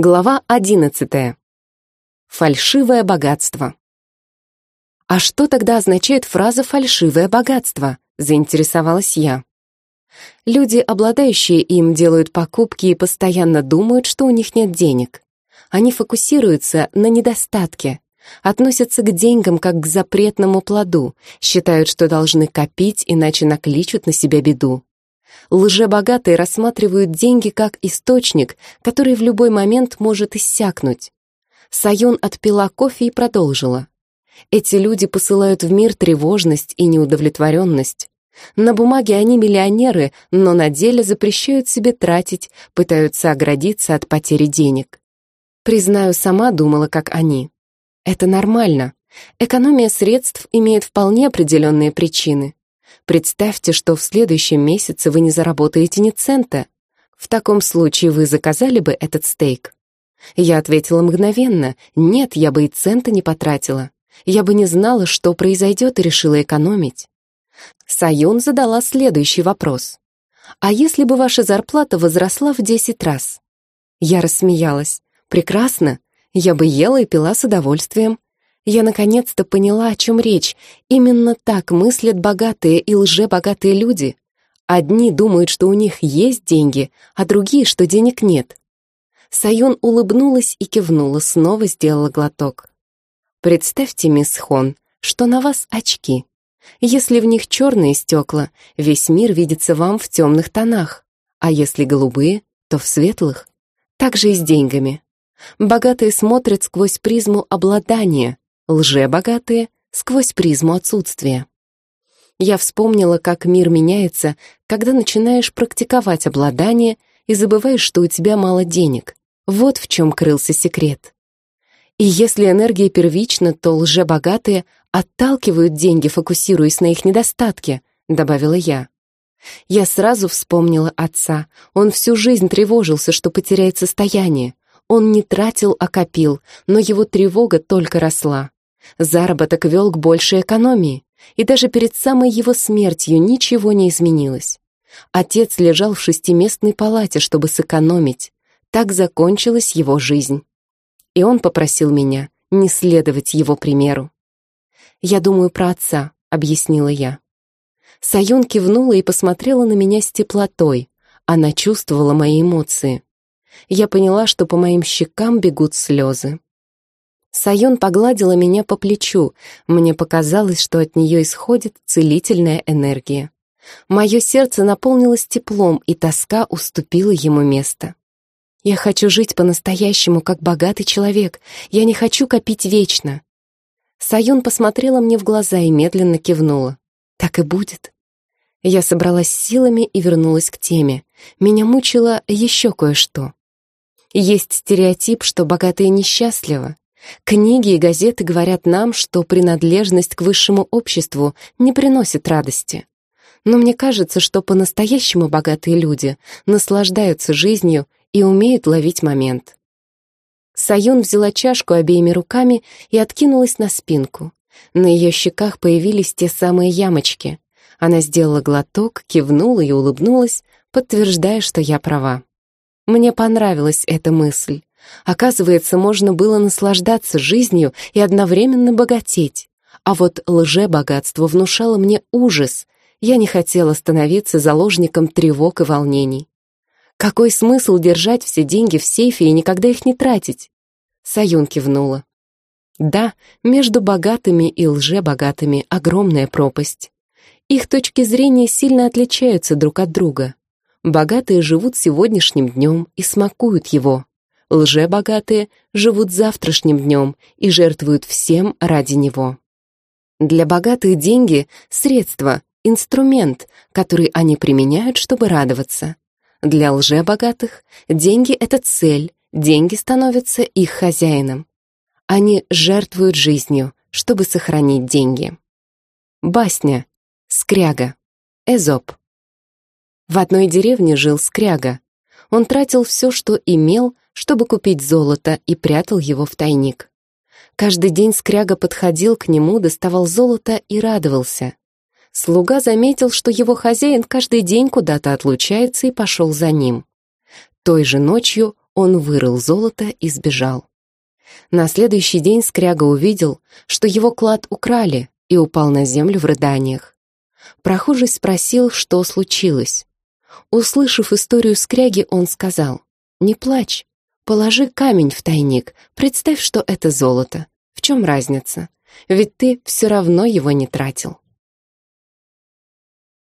Глава одиннадцатая. Фальшивое богатство. «А что тогда означает фраза «фальшивое богатство»?» — заинтересовалась я. Люди, обладающие им, делают покупки и постоянно думают, что у них нет денег. Они фокусируются на недостатке, относятся к деньгам как к запретному плоду, считают, что должны копить, иначе накличут на себя беду. Лжебогатые рассматривают деньги как источник, который в любой момент может иссякнуть. Сайон отпила кофе и продолжила. Эти люди посылают в мир тревожность и неудовлетворенность. На бумаге они миллионеры, но на деле запрещают себе тратить, пытаются оградиться от потери денег. Признаю, сама думала, как они. Это нормально. Экономия средств имеет вполне определенные причины. Представьте, что в следующем месяце вы не заработаете ни цента. В таком случае вы заказали бы этот стейк? Я ответила мгновенно. Нет, я бы и цента не потратила. Я бы не знала, что произойдет, и решила экономить. Саюн задала следующий вопрос. «А если бы ваша зарплата возросла в 10 раз?» Я рассмеялась. «Прекрасно. Я бы ела и пила с удовольствием. Я наконец-то поняла, о чем речь. Именно так мыслят богатые и лжебогатые люди. Одни думают, что у них есть деньги, а другие, что денег нет. Сайон улыбнулась и кивнула, снова сделала глоток. «Представьте, мисс Хон, что на вас очки. Если в них черные стекла, весь мир видится вам в темных тонах, а если голубые, то в светлых. Так же и с деньгами. Богатые смотрят сквозь призму обладания, лжебогатые — сквозь призму отсутствия. Я вспомнила, как мир меняется, когда начинаешь практиковать обладание и забываешь, что у тебя мало денег. Вот в чем крылся секрет. И если энергия первична, то лжебогатые отталкивают деньги, фокусируясь на их недостатке, добавила я. Я сразу вспомнила отца. Он всю жизнь тревожился, что потеряет состояние. Он не тратил, а копил, но его тревога только росла. Заработок вел к большей экономии, и даже перед самой его смертью ничего не изменилось. Отец лежал в шестиместной палате, чтобы сэкономить. Так закончилась его жизнь. И он попросил меня не следовать его примеру. «Я думаю про отца», — объяснила я. Саюн кивнула и посмотрела на меня с теплотой. Она чувствовала мои эмоции. Я поняла, что по моим щекам бегут слезы. Сайон погладила меня по плечу. Мне показалось, что от нее исходит целительная энергия. Мое сердце наполнилось теплом, и тоска уступила ему место. Я хочу жить по-настоящему, как богатый человек. Я не хочу копить вечно. Саюн посмотрела мне в глаза и медленно кивнула. Так и будет. Я собралась силами и вернулась к теме. Меня мучило еще кое-что. Есть стереотип, что богатые несчастливы. Книги и газеты говорят нам, что принадлежность к высшему обществу не приносит радости. Но мне кажется, что по-настоящему богатые люди наслаждаются жизнью и умеют ловить момент. Саюн взяла чашку обеими руками и откинулась на спинку. На ее щеках появились те самые ямочки. Она сделала глоток, кивнула и улыбнулась, подтверждая, что я права. Мне понравилась эта мысль. Оказывается, можно было наслаждаться жизнью и одновременно богатеть. А вот лже-богатство внушало мне ужас. Я не хотела становиться заложником тревог и волнений. Какой смысл держать все деньги в сейфе и никогда их не тратить? Саюн кивнула. Да, между богатыми и лже-богатыми огромная пропасть. Их точки зрения сильно отличаются друг от друга. Богатые живут сегодняшним днем и смакуют его, Лжебогатые живут завтрашним днем и жертвуют всем ради него. Для богатых деньги — средство, инструмент, который они применяют, чтобы радоваться. Для лжебогатых деньги — это цель, деньги становятся их хозяином. Они жертвуют жизнью, чтобы сохранить деньги. Басня. Скряга. Эзоп. В одной деревне жил скряга. Он тратил все, что имел, чтобы купить золото, и прятал его в тайник. Каждый день скряга подходил к нему, доставал золото и радовался. Слуга заметил, что его хозяин каждый день куда-то отлучается и пошел за ним. Той же ночью Он вырыл золото и сбежал. На следующий день Скряга увидел, что его клад украли, и упал на землю в рыданиях. Прохожий спросил, что случилось. Услышав историю Скряги, он сказал, «Не плачь, положи камень в тайник, представь, что это золото. В чем разница? Ведь ты все равно его не тратил».